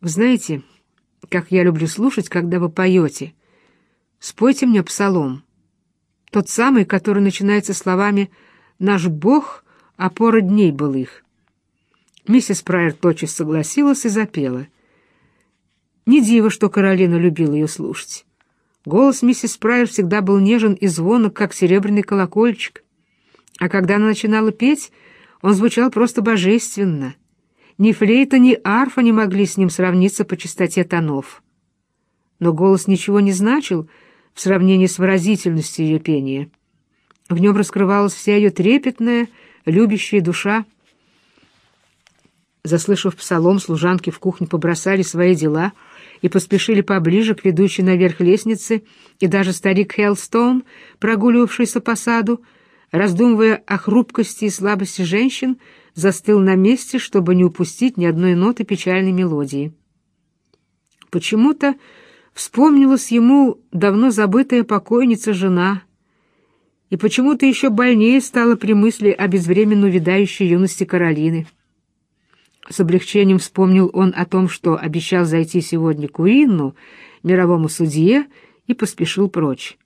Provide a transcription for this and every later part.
Знаете, как я люблю слушать, когда вы поете. Спойте мне псалом. Тот самый, который начинается словами «Наш Бог — опора дней был их». Миссис Прайер тотчас согласилась и запела. Не диво, что Каролина любила ее слушать. Голос миссис Прайер всегда был нежен и звонок, как серебряный колокольчик. А когда она начинала петь, он звучал просто божественно. Ни флейта, ни арфа не могли с ним сравниться по частоте тонов. Но голос ничего не значил в сравнении с выразительностью ее пения. В нем раскрывалась вся ее трепетная, любящая душа. Заслышав псалом, служанки в кухне побросали свои дела и поспешили поближе к ведущей наверх лестнице, и даже старик Хеллстоун, прогуливавшийся по саду, раздумывая о хрупкости и слабости женщин, застыл на месте, чтобы не упустить ни одной ноты печальной мелодии. Почему-то вспомнилась ему давно забытая покойница жена, и почему-то еще больнее стало при мысли о безвременно увядающей юности Каролины. С облегчением вспомнил он о том, что обещал зайти сегодня к Уинну, мировому судье, и поспешил прочь.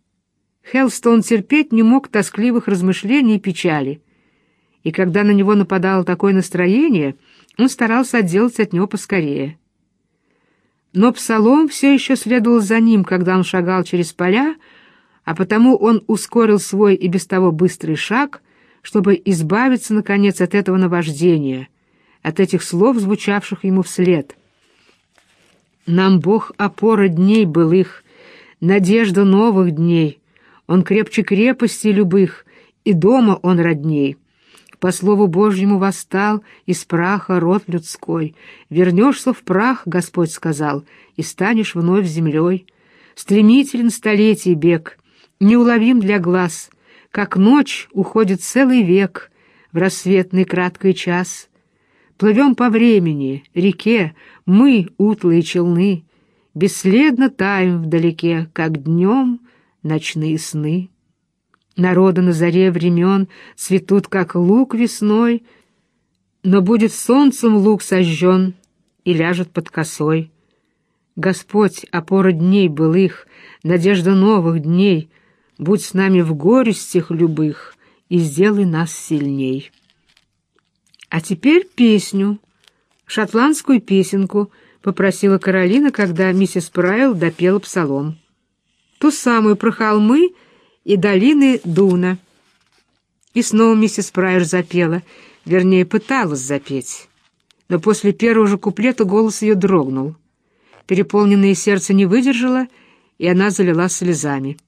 Хелстон терпеть не мог тоскливых размышлений и печали, и когда на него нападало такое настроение, он старался отделаться от него поскорее. Но псалом все еще следовал за ним, когда он шагал через поля, а потому он ускорил свой и без того быстрый шаг, чтобы избавиться, наконец, от этого наваждения, от этих слов, звучавших ему вслед. «Нам Бог опора дней былых, надежда новых дней», он крепче крепости любых, и дома он родней. По слову Божьему восстал из праха род людской. Вернешься в прах, Господь сказал, и станешь вновь землей. Стремителен столетий бег, неуловим для глаз, как ночь уходит целый век в рассветный краткий час. Плывем по времени, реке, мы, утлые челны, бесследно таем вдалеке, как днем — ночные сны. Народы на заре времен цветут, как лук весной, но будет солнцем лук сожжен и ляжет под косой. Господь, опора дней былых, надежда новых дней, будь с нами в горестях любых и сделай нас сильней. А теперь песню, шотландскую песенку, попросила Каролина, когда миссис Прайл допела псалом ту самую про холмы и долины Дуна. И снова миссис Прайер запела, вернее, пыталась запеть. Но после первого же куплета голос ее дрогнул. Переполненное сердце не выдержало, и она залилась слезами.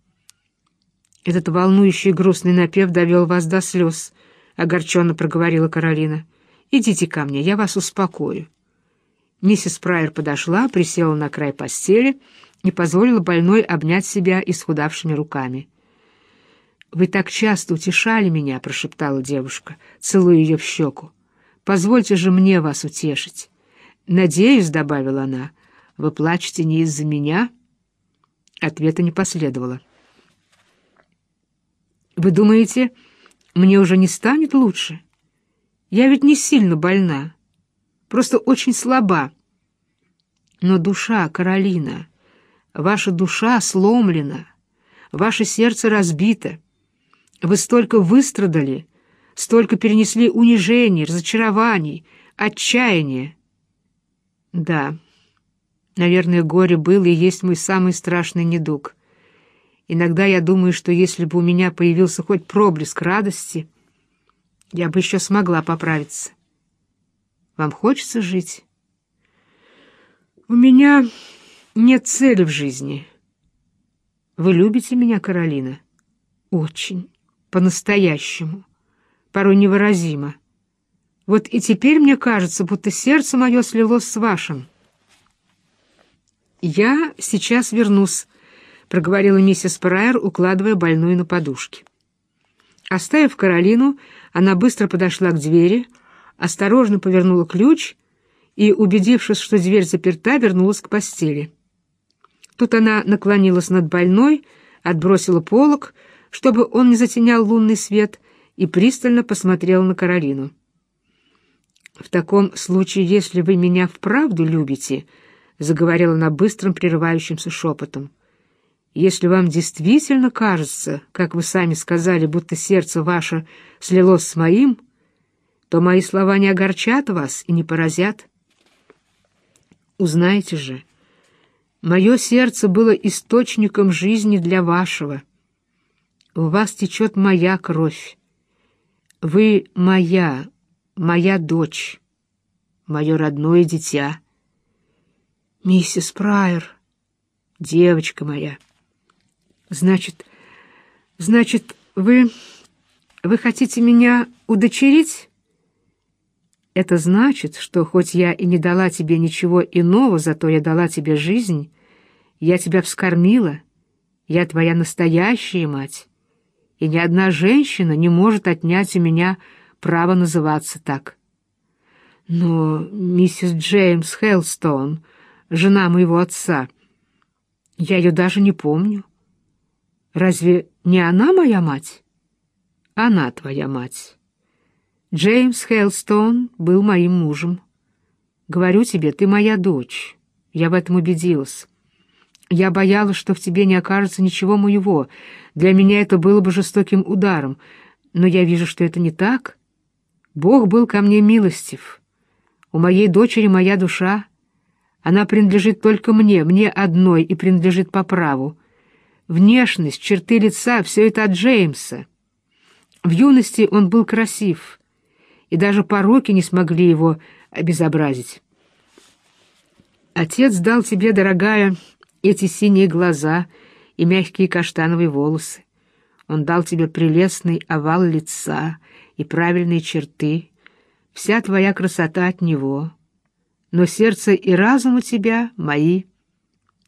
«Этот волнующий грустный напев довел вас до слез», — огорченно проговорила Каролина. «Идите ко мне, я вас успокою». Миссис Прайер подошла, присела на край постели не позволила больной обнять себя исхудавшими руками. «Вы так часто утешали меня», — прошептала девушка, целуя ее в щеку. «Позвольте же мне вас утешить». «Надеюсь», — добавила она, — «вы плачете не из-за меня?» Ответа не последовало. «Вы думаете, мне уже не станет лучше? Я ведь не сильно больна, просто очень слаба. Но душа, Каролина...» Ваша душа сломлена, ваше сердце разбито. Вы столько выстрадали, столько перенесли унижений, разочарований, отчаяния. Да, наверное, горе было и есть мой самый страшный недуг. Иногда я думаю, что если бы у меня появился хоть проблеск радости, я бы еще смогла поправиться. Вам хочется жить? У меня нет цели в жизни. Вы любите меня, Каролина? Очень. По-настоящему. Порой невыразимо. Вот и теперь мне кажется, будто сердце мое слилось с вашим. «Я сейчас вернусь», — проговорила миссис Прайер, укладывая больную на подушки. Оставив Каролину, она быстро подошла к двери, осторожно повернула ключ и, убедившись, что дверь заперта, вернулась к постели. Тут она наклонилась над больной, отбросила полог, чтобы он не затенял лунный свет, и пристально посмотрела на Каролину. «В таком случае, если вы меня вправду любите, заговорила она быстрым прерывающимся шепотом. «Если вам действительно кажется, как вы сами сказали, будто сердце ваше слилось с моим, то мои слова не огорчат вас и не поразят. Узнаете же, мое сердце было источником жизни для вашего. В вас течет моя кровь. Вы моя, моя дочь, мое родное дитя. Миссис Прайер, девочка моя. Значит, значит, вы... вы хотите меня удочерить? Это значит, что хоть я и не дала тебе ничего иного, зато я дала тебе жизнь, я тебя вскормила, я твоя настоящая мать, и ни одна женщина не может отнять у меня право называться так. Но миссис Джеймс Хелстон, жена моего отца, я ее даже не помню. Разве не она моя мать? Она твоя мать. Джеймс Хелстон был моим мужем. Говорю тебе, ты моя дочь. Я в этом убедилась. Я боялась, что в тебе не окажется ничего моего. Для меня это было бы жестоким ударом. Но я вижу, что это не так. Бог был ко мне милостив. У моей дочери моя душа. Она принадлежит только мне, мне одной, и принадлежит по праву. Внешность, черты лица — все это от Джеймса. В юности он был красив — и даже пороки не смогли его обезобразить. Отец дал тебе, дорогая, эти синие глаза и мягкие каштановые волосы. Он дал тебе прелестный овал лица и правильные черты. Вся твоя красота от него. Но сердце и разум у тебя мои.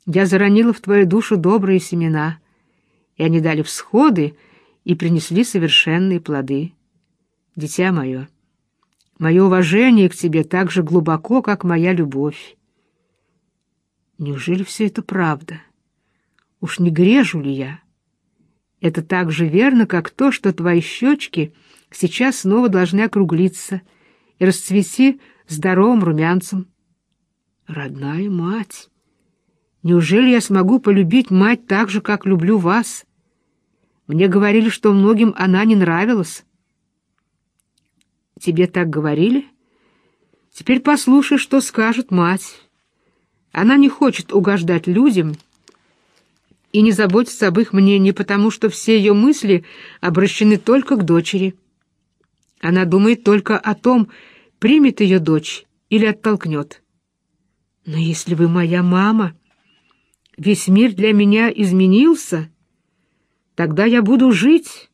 Я заронила в твою душу добрые семена, и они дали всходы и принесли совершенные плоды. Дитя мое, Мое уважение к тебе так же глубоко, как моя любовь. Неужели все это правда? Уж не грежу ли я? Это так же верно, как то, что твои щечки сейчас снова должны округлиться и расцвести здоровым румянцем. Родная мать! Неужели я смогу полюбить мать так же, как люблю вас? Мне говорили, что многим она не нравилась. Тебе так говорили? Теперь послушай, что скажет мать. Она не хочет угождать людям и не заботится об их мнении, потому что все ее мысли обращены только к дочери. Она думает только о том, примет ее дочь или оттолкнет. Но если вы моя мама, весь мир для меня изменился, тогда я буду жить.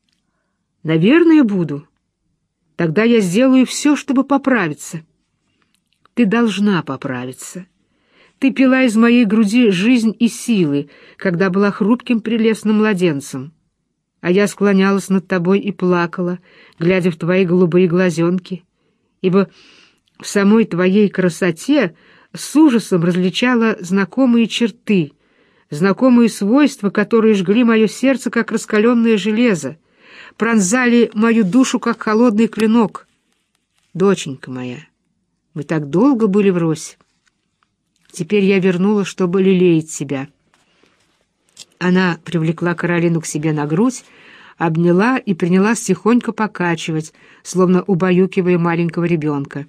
Наверное, буду. Тогда я сделаю все, чтобы поправиться. Ты должна поправиться. Ты пила из моей груди жизнь и силы, когда была хрупким прелестным младенцем. А я склонялась над тобой и плакала, глядя в твои голубые глазенки, ибо в самой твоей красоте с ужасом различала знакомые черты, знакомые свойства, которые жгли мое сердце, как раскаленное железо, пронзали мою душу, как холодный клинок. Доченька моя, мы так долго были врозь. Теперь я вернула, чтобы лелеять тебя. Она привлекла Каролину к себе на грудь, обняла и принялась тихонько покачивать, словно убаюкивая маленького ребенка.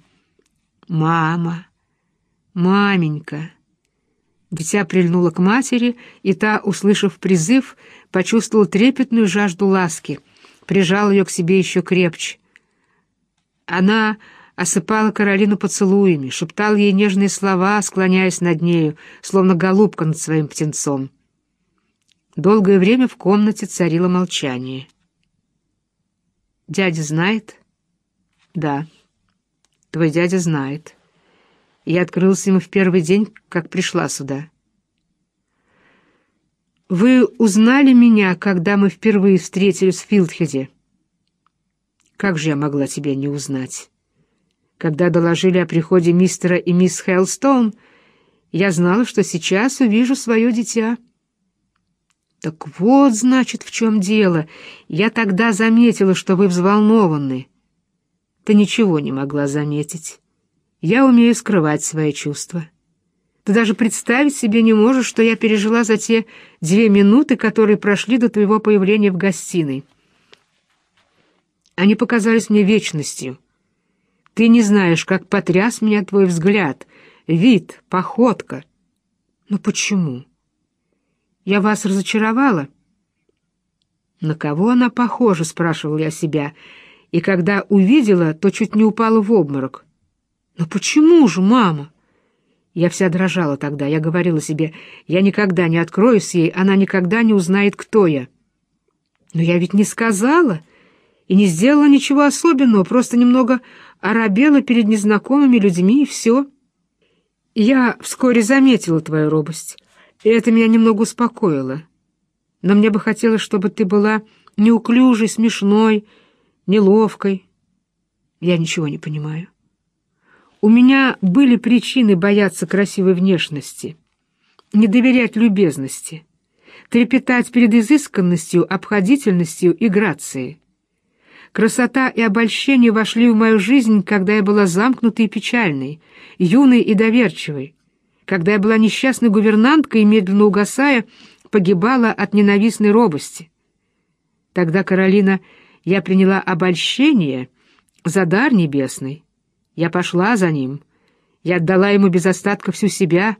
«Мама! Маменька!» Дитя прильнуло к матери, и та, услышав призыв, почувствовала трепетную жажду ласки — прижал ее к себе еще крепче. Она осыпала Каролину поцелуями, шептала ей нежные слова, склоняясь над нею, словно голубка над своим птенцом. Долгое время в комнате царило молчание. «Дядя знает?» «Да, твой дядя знает. Я открылся ему в первый день, как пришла сюда». Вы узнали меня, когда мы впервые встретились в Филдхеде? Как же я могла тебя не узнать? Когда доложили о приходе мистера и мисс Хеллстоун, я знала, что сейчас увижу свое дитя. Так вот, значит, в чем дело. Я тогда заметила, что вы взволнованы. Ты ничего не могла заметить. Я умею скрывать свои чувства. Ты даже представить себе не можешь, что я пережила за те две минуты, которые прошли до твоего появления в гостиной. Они показались мне вечностью. Ты не знаешь, как потряс меня твой взгляд, вид, походка. Но почему? Я вас разочаровала? На кого она похожа, спрашивал я себя, и когда увидела, то чуть не упала в обморок. Но почему же, мама? Я вся дрожала тогда. Я говорила себе, я никогда не откроюсь ей, она никогда не узнает, кто я. Но я ведь не сказала и не сделала ничего особенного, просто немного оробела перед незнакомыми людьми, и все. Я вскоре заметила твою робость, и это меня немного успокоило. Но мне бы хотелось, чтобы ты была неуклюжей, смешной, неловкой. Я ничего не понимаю. У меня были причины бояться красивой внешности, не доверять любезности, трепетать перед изысканностью, обходительностью и грацией. Красота и обольщение вошли в мою жизнь, когда я была замкнутой и печальной, юной и доверчивой, когда я была несчастной гувернанткой и, медленно угасая, погибала от ненавистной робости. Тогда, Каролина, я приняла обольщение за дар небесный, я пошла за ним. Я отдала ему без остатка всю себя,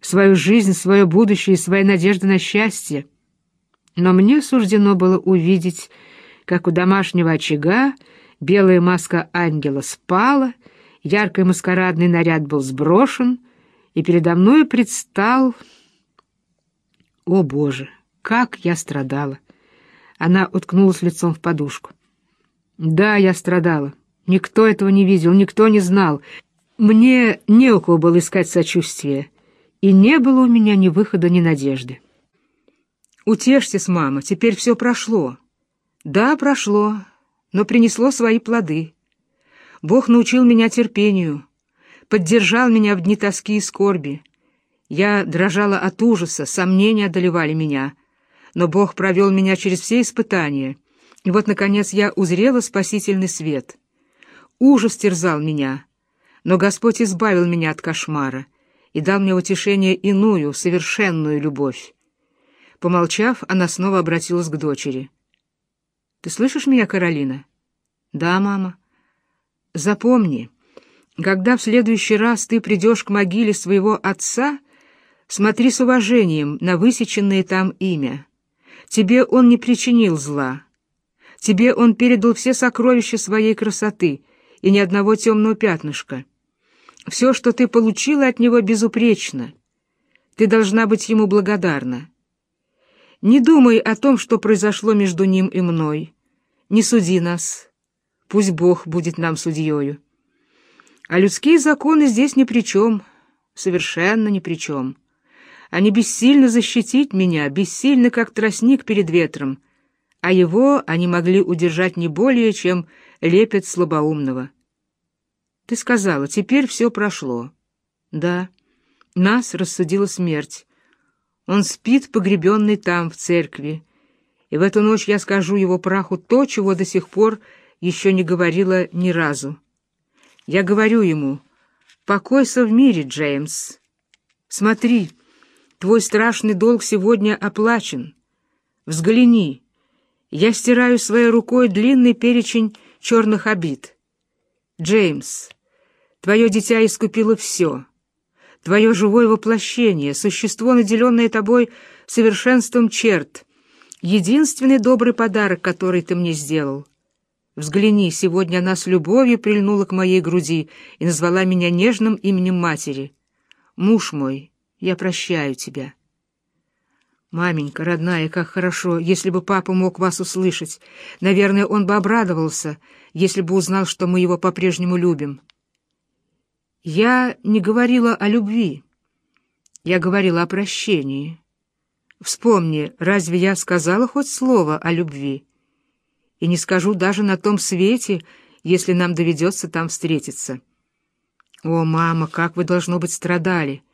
свою жизнь, свое будущее и свои надежды на счастье. Но мне суждено было увидеть, как у домашнего очага белая маска ангела спала, яркий маскарадный наряд был сброшен, и передо мной предстал... О, Боже, как я страдала! Она уткнулась лицом в подушку. Да, я страдала. Никто этого не видел, никто не знал. Мне не у кого было искать сочувствия, и не было у меня ни выхода, ни надежды. «Утешьтесь, мама, теперь все прошло». «Да, прошло, но принесло свои плоды. Бог научил меня терпению, поддержал меня в дни тоски и скорби. Я дрожала от ужаса, сомнения одолевали меня, но Бог провел меня через все испытания, и вот, наконец, я узрела спасительный свет». Ужас терзал меня, но Господь избавил меня от кошмара и дал мне утешение иную, совершенную любовь. Помолчав, она снова обратилась к дочери. «Ты слышишь меня, Каролина?» «Да, мама». «Запомни, когда в следующий раз ты придешь к могиле своего отца, смотри с уважением на высеченное там имя. Тебе он не причинил зла. Тебе он передал все сокровища своей красоты — и ни одного темного пятнышка. Все, что ты получила от него, безупречно. Ты должна быть ему благодарна. Не думай о том, что произошло между ним и мной. Не суди нас. Пусть Бог будет нам судьею. А людские законы здесь ни при чем, совершенно ни при чем. Они бессильно защитить меня, бессильны, как тростник перед ветром, а его они могли удержать не более, чем лепет слабоумного. Ты сказала, теперь все прошло. Да, нас рассудила смерть. Он спит, погребенный там, в церкви. И в эту ночь я скажу его праху то, чего до сих пор еще не говорила ни разу. Я говорю ему, покойся в мире, Джеймс. Смотри, твой страшный долг сегодня оплачен. Взгляни, я стираю своей рукой длинный перечень черных обид. Джеймс, твое дитя искупило все. Твое живое воплощение, существо, наделенное тобой совершенством черт, единственный добрый подарок, который ты мне сделал. Взгляни, сегодня она с любовью прильнула к моей груди и назвала меня нежным именем матери. Муж мой, я прощаю тебя. «Маменька, родная, как хорошо, если бы папа мог вас услышать. Наверное, он бы обрадовался, если бы узнал, что мы его по-прежнему любим». «Я не говорила о любви. Я говорила о прощении. Вспомни, разве я сказала хоть слово о любви? И не скажу даже на том свете, если нам доведется там встретиться». «О, мама, как вы, должно быть, страдали!»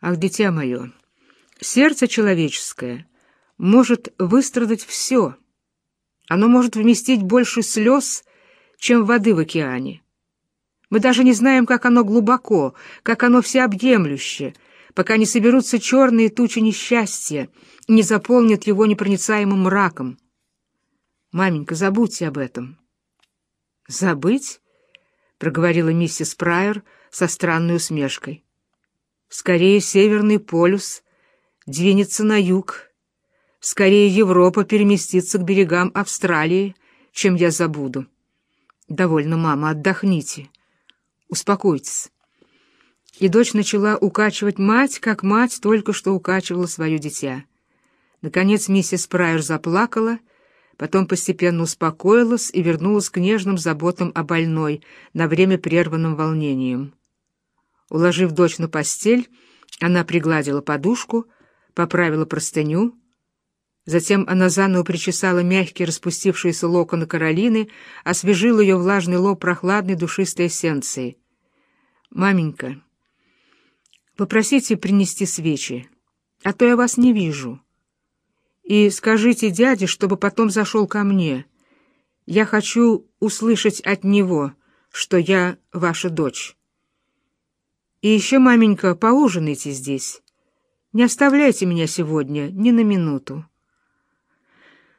«Ах, дитя мое!» Сердце человеческое может выстрадать все. Оно может вместить больше слез, чем воды в океане. Мы даже не знаем, как оно глубоко, как оно всеобъемлюще, пока не соберутся черные тучи несчастья и не заполнят его непроницаемым мраком. Маменька, забудьте об этом. Забыть? проговорила миссис Прайер со странной усмешкой. Скорее Северный полюс двинется на юг. Скорее Европа переместится к берегам Австралии, чем я забуду. Довольно, мама, отдохните. Успокойтесь. И дочь начала укачивать мать, как мать только что укачивала свое дитя. Наконец миссис Прайер заплакала, потом постепенно успокоилась и вернулась к нежным заботам о больной, на время прерванным волнением. Уложив дочь на постель, она пригладила подушку, поправила простыню. Затем она заново причесала мягкие распустившиеся локоны Каролины, освежила ее влажный лоб прохладной душистой эссенцией. «Маменька, попросите принести свечи, а то я вас не вижу. И скажите дяде, чтобы потом зашел ко мне. Я хочу услышать от него, что я ваша дочь». И еще, маменька, поужинайте здесь. Не оставляйте меня сегодня ни на минуту.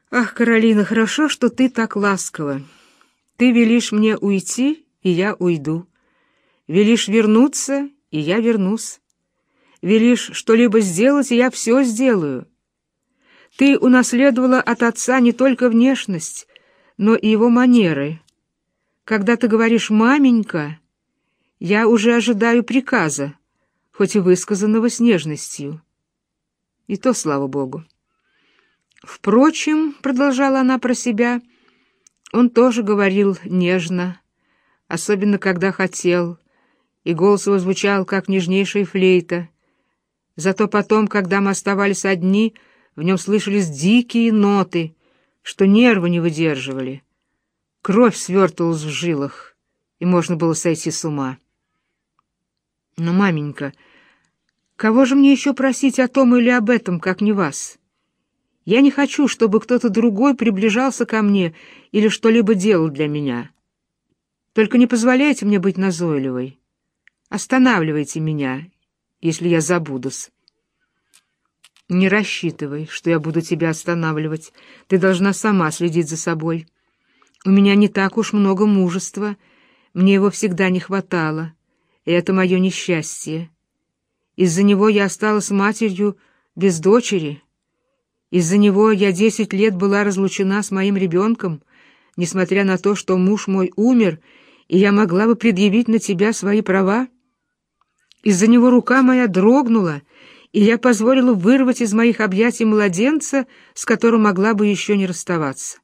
Ах, Каролина, хорошо, что ты так ласкова. Ты велишь мне уйти, и я уйду. Велишь вернуться, и я вернусь. Велишь что-либо сделать, и я все сделаю. Ты унаследовала от отца не только внешность, но и его манеры. Когда ты говоришь «маменька», я уже ожидаю приказа, хоть и высказанного с нежностью. И то, слава богу. Впрочем, — продолжала она про себя, — он тоже говорил нежно, особенно когда хотел, и голос его звучал, как нежнейшая флейта. Зато потом, когда мы оставались одни, в нем слышались дикие ноты, что нервы не выдерживали. Кровь свертывалась в жилах, и можно было сойти с ума. Но, маменька, кого же мне еще просить о том или об этом, как не вас? Я не хочу, чтобы кто-то другой приближался ко мне или что-либо делал для меня. Только не позволяйте мне быть назойливой. Останавливайте меня, если я забудусь. Не рассчитывай, что я буду тебя останавливать. Ты должна сама следить за собой. У меня не так уж много мужества, мне его всегда не хватало это мое несчастье. Из-за него я осталась матерью без дочери. Из-за него я десять лет была разлучена с моим ребенком, несмотря на то, что муж мой умер, и я могла бы предъявить на тебя свои права. Из-за него рука моя дрогнула, и я позволила вырвать из моих объятий младенца, с которым могла бы еще не расставаться.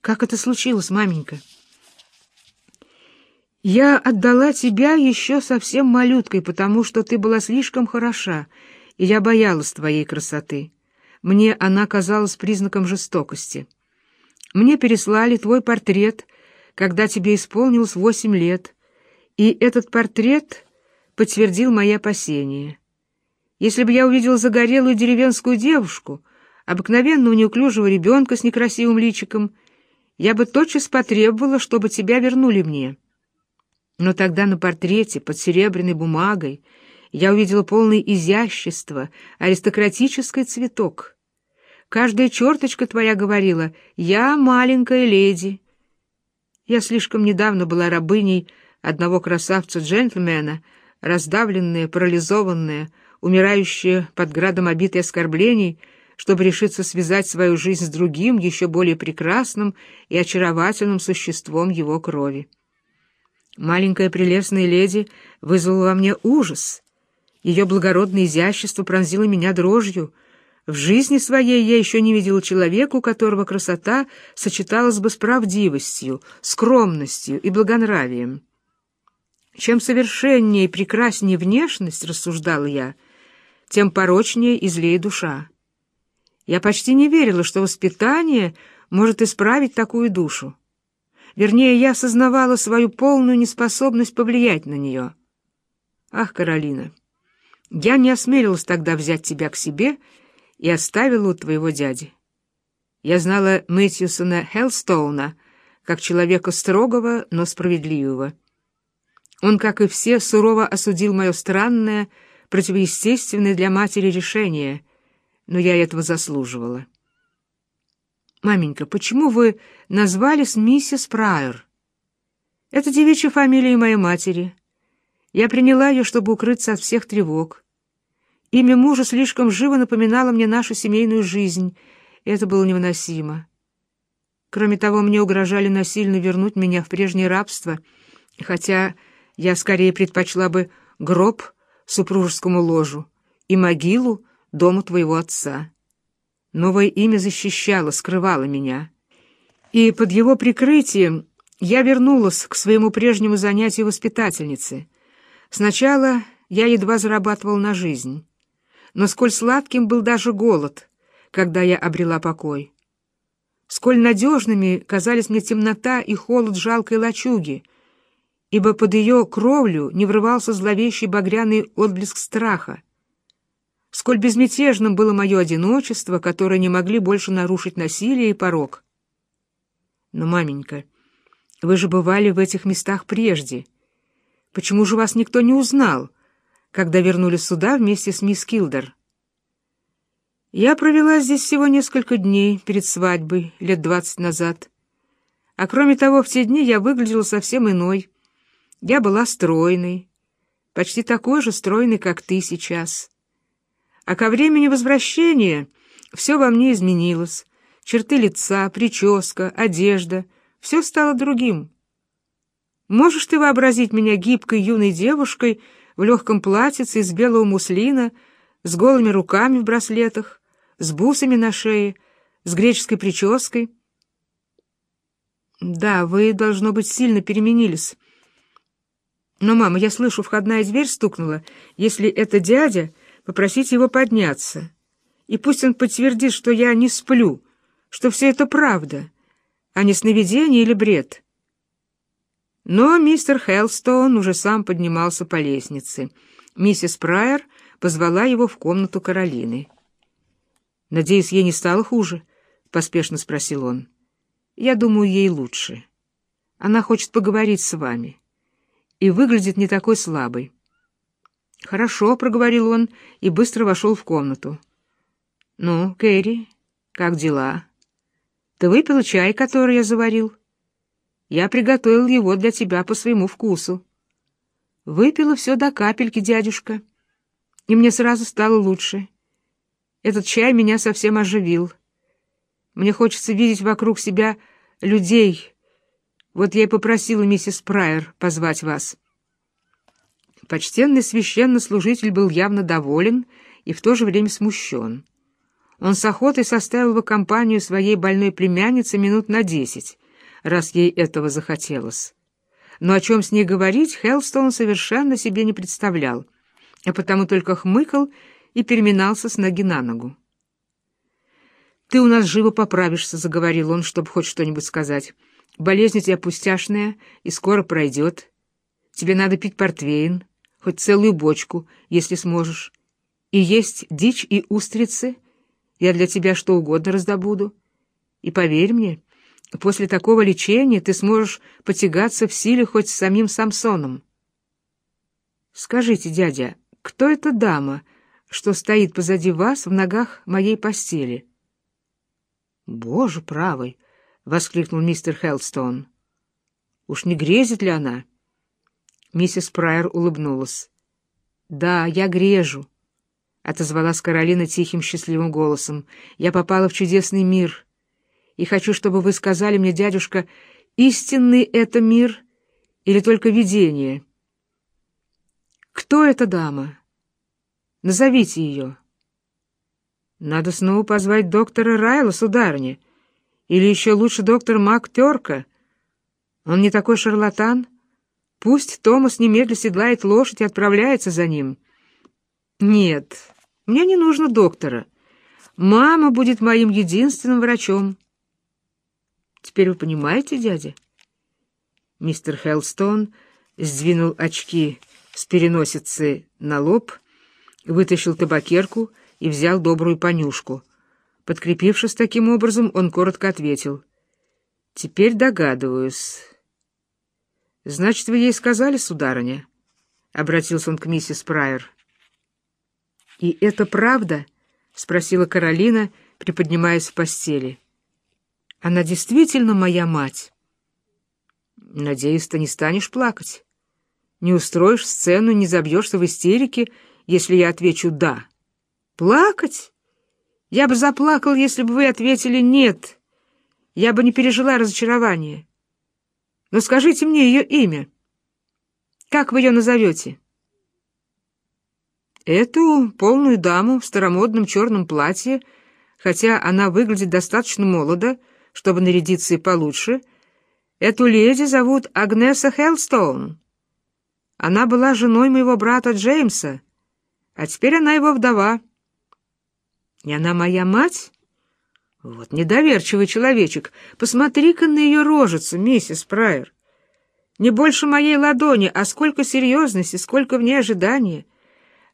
Как это случилось, маменька? Я отдала тебя еще совсем малюткой, потому что ты была слишком хороша, и я боялась твоей красоты. Мне она казалась признаком жестокости. Мне переслали твой портрет, когда тебе исполнилось восемь лет, и этот портрет подтвердил мои опасения. Если бы я увидел загорелую деревенскую девушку, обыкновенного неуклюжего ребенка с некрасивым личиком, я бы тотчас потребовала, чтобы тебя вернули мне». Но тогда на портрете под серебряной бумагой я увидела полное изящество, аристократический цветок. Каждая черточка твоя говорила «Я маленькая леди». Я слишком недавно была рабыней одного красавца-джентльмена, раздавленная, парализованная, умирающая под градом обид и оскорблений, чтобы решиться связать свою жизнь с другим, еще более прекрасным и очаровательным существом его крови. Маленькая прелестная леди вызвала во мне ужас. Ее благородное изящество пронзило меня дрожью. В жизни своей я еще не видела человека, у которого красота сочеталась бы с правдивостью, скромностью и благонравием. Чем совершеннее и прекраснее внешность, рассуждал я, тем порочнее и злее душа. Я почти не верила, что воспитание может исправить такую душу. Вернее, я осознавала свою полную неспособность повлиять на нее. Ах, Каролина, я не осмелилась тогда взять тебя к себе и оставила у твоего дяди. Я знала Мэтьюсона Хелстоуна как человека строгого, но справедливого. Он, как и все, сурово осудил мое странное, противоестественное для матери решение, но я этого заслуживала. «Маменька, почему вы назвались миссис Прайер?» «Это девичья фамилия моей матери. Я приняла ее, чтобы укрыться от всех тревог. Имя мужа слишком живо напоминало мне нашу семейную жизнь, и это было невыносимо. Кроме того, мне угрожали насильно вернуть меня в прежнее рабство, хотя я скорее предпочла бы гроб супружескому ложу и могилу дому твоего отца. Новое имя защищало, скрывало меня. И под его прикрытием я вернулась к своему прежнему занятию воспитательницы. Сначала я едва зарабатывал на жизнь, но сколь сладким был даже голод, когда я обрела покой. Сколь надежными казались мне темнота и холод жалкой лачуги, ибо под ее кровлю не врывался зловещий багряный отблеск страха. Сколь безмятежным было мое одиночество, которое не могли больше нарушить насилие и порог. Но, маменька, вы же бывали в этих местах прежде. Почему же вас никто не узнал, когда вернулись сюда вместе с мисс Килдер? Я провела здесь всего несколько дней перед свадьбой, лет двадцать назад. А кроме того, в те дни я выглядела совсем иной. Я была стройной, почти такой же стройной, как ты сейчас. А ко времени возвращения все во мне изменилось. Черты лица, прическа, одежда — все стало другим. Можешь ты вообразить меня гибкой юной девушкой в легком платьице из белого муслина, с голыми руками в браслетах, с бусами на шее, с греческой прической? Да, вы, должно быть, сильно переменились. Но, мама, я слышу, входная дверь стукнула. Если это дядя попросить его подняться. И пусть он подтвердит, что я не сплю, что все это правда, а не сновидение или бред. Но мистер Хелстон уже сам поднимался по лестнице. Миссис Прайер позвала его в комнату Каролины. «Надеюсь, ей не стало хуже?» — поспешно спросил он. «Я думаю, ей лучше. Она хочет поговорить с вами и выглядит не такой слабой». «Хорошо», — проговорил он и быстро вошел в комнату. «Ну, Кэрри, как дела? Ты выпила чай, который я заварил? Я приготовил его для тебя по своему вкусу. Выпила все до капельки, дядюшка, и мне сразу стало лучше. Этот чай меня совсем оживил. Мне хочется видеть вокруг себя людей. Вот я и попросила миссис Прайер позвать вас». Почтенный священнослужитель был явно доволен и в то же время смущен. Он с охотой составил бы компанию своей больной племяннице минут на десять, раз ей этого захотелось. Но о чем с ней говорить Хелстон совершенно себе не представлял, а потому только хмыкал и переминался с ноги на ногу. «Ты у нас живо поправишься», — заговорил он, чтобы хоть что-нибудь сказать. «Болезнь у тебя пустяшная и скоро пройдет. Тебе надо пить портвейн, хоть целую бочку, если сможешь. И есть дичь и устрицы, я для тебя что угодно раздобуду. И поверь мне, после такого лечения ты сможешь потягаться в силе хоть с самим Самсоном. Скажите, дядя, кто эта дама, что стоит позади вас в ногах моей постели? Боже правый! — воскликнул мистер Хелстон. Уж не грезит ли она? — Миссис Прайер улыбнулась. «Да, я грежу», — отозвалась Каролина тихим счастливым голосом. «Я попала в чудесный мир. И хочу, чтобы вы сказали мне, дядюшка, истинный это мир или только видение?» «Кто эта дама? Назовите ее». «Надо снова позвать доктора Райла, сударыня, или еще лучше доктор Мак Терка. Он не такой шарлатан». Пусть Томас немедленно седлает лошадь и отправляется за ним. Нет, мне не нужно доктора. Мама будет моим единственным врачом. Теперь вы понимаете, дядя? Мистер Хелстон сдвинул очки с переносицы на лоб, вытащил табакерку и взял добрую понюшку. Подкрепившись таким образом, он коротко ответил. «Теперь догадываюсь». «Значит, вы ей сказали, сударыня?» — обратился он к миссис Прайер. «И это правда?» — спросила Каролина, приподнимаясь в постели. «Она действительно моя мать?» «Надеюсь, ты не станешь плакать. Не устроишь сцену, не забьешься в истерике, если я отвечу «да». «Плакать? Я бы заплакал, если бы вы ответили «нет». Я бы не пережила разочарование. Но скажите мне ее имя. Как вы ее назовете?» Эту полную даму в старомодном черном платье, хотя она выглядит достаточно молодо, чтобы нарядиться и получше, эту леди зовут Агнеса Хелстоун. Она была женой моего брата Джеймса, а теперь она его вдова. И она моя мать? Вот недоверчивый человечек. Посмотри-ка на ее рожицу, миссис Прайер. Не больше моей ладони, а сколько серьезности, сколько в ней ожидания.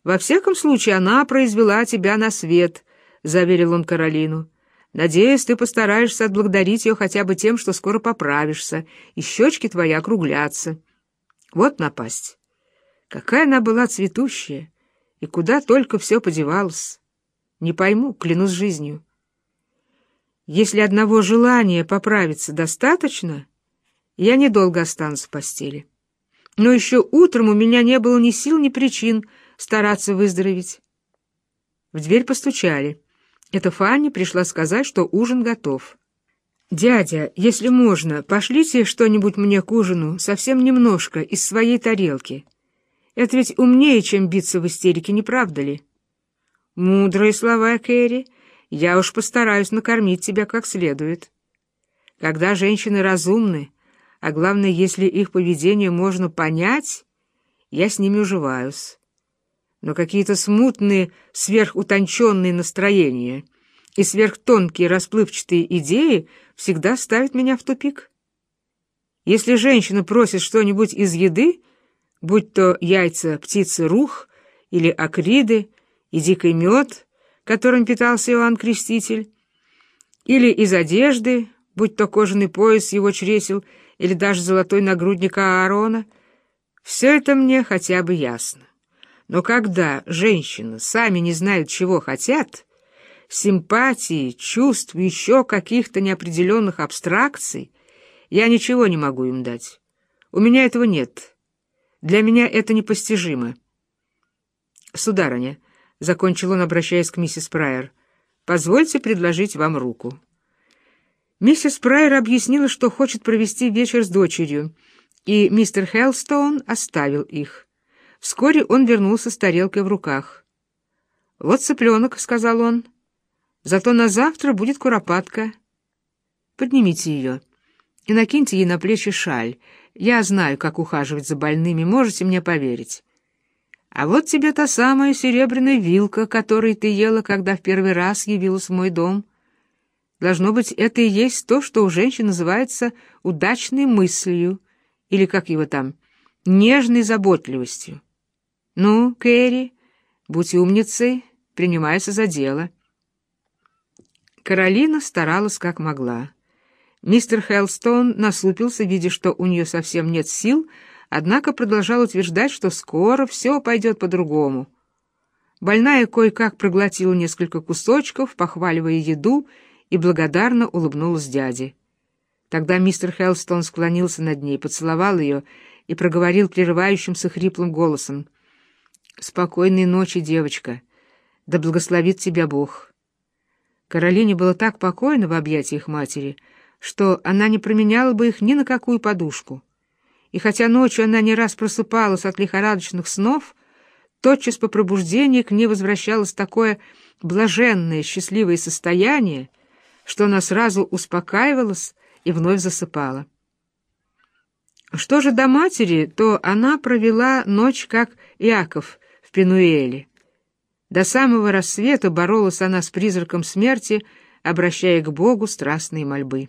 Во всяком случае, она произвела тебя на свет, — заверил он Каролину. Надеюсь, ты постараешься отблагодарить ее хотя бы тем, что скоро поправишься, и щечки твои округлятся. Вот напасть. Какая она была цветущая, и куда только все подевалось. Не пойму, клянусь жизнью. Если одного желания поправиться достаточно, я недолго останусь в постели. Но еще утром у меня не было ни сил, ни причин стараться выздороветь. В дверь постучали. Это Фанни пришла сказать, что ужин готов. «Дядя, если можно, пошлите что-нибудь мне к ужину, совсем немножко, из своей тарелки. Это ведь умнее, чем биться в истерике, не правда ли?» Мудрые слова, Кэрри. Я уж постараюсь накормить тебя как следует. Когда женщины разумны, а главное, если их поведение можно понять, я с ними уживаюсь. Но какие-то смутные, сверхутонченные настроения и сверхтонкие расплывчатые идеи всегда ставят меня в тупик. Если женщина просит что-нибудь из еды, будь то яйца птицы рух или акриды, и дикий мед, которым питался Иоанн Креститель, или из одежды, будь то кожаный пояс его чресел или даже золотой нагрудник Аарона, все это мне хотя бы ясно. Но когда женщины сами не знают, чего хотят, симпатии, чувств, еще каких-то неопределенных абстракций, я ничего не могу им дать. У меня этого нет. Для меня это непостижимо. Сударыня, — закончил он, обращаясь к миссис Прайер. «Позвольте предложить вам руку». Миссис Прайер объяснила, что хочет провести вечер с дочерью, и мистер Хелстоун оставил их. Вскоре он вернулся с тарелкой в руках. «Вот цыпленок», — сказал он. «Зато на завтра будет куропатка. Поднимите ее и накиньте ей на плечи шаль. Я знаю, как ухаживать за больными, можете мне поверить». А вот тебе та самая серебряная вилка, которой ты ела, когда в первый раз явилась в мой дом. Должно быть, это и есть то, что у женщин называется удачной мыслью, или, как его там, нежной заботливостью. Ну, Кэрри, будь умницей, принимайся за дело. Каролина старалась как могла. Мистер Хелстон насупился, видя, что у нее совсем нет сил, однако продолжал утверждать, что скоро все пойдет по-другому. Больная кое-как проглотила несколько кусочков, похваливая еду, и благодарно улыбнулась дяде. Тогда мистер Хелстон склонился над ней, поцеловал ее и проговорил прерывающимся хриплым голосом. «Спокойной ночи, девочка. Да благословит тебя Бог». Каролине было так покойно в объятиях матери, что она не променяла бы их ни на какую подушку и хотя ночью она не раз просыпалась от лихорадочных снов, тотчас по пробуждении к ней возвращалось такое блаженное, счастливое состояние, что она сразу успокаивалась и вновь засыпала. Что же до матери, то она провела ночь, как Иаков в Пенуэле. До самого рассвета боролась она с призраком смерти, обращая к Богу страстные мольбы.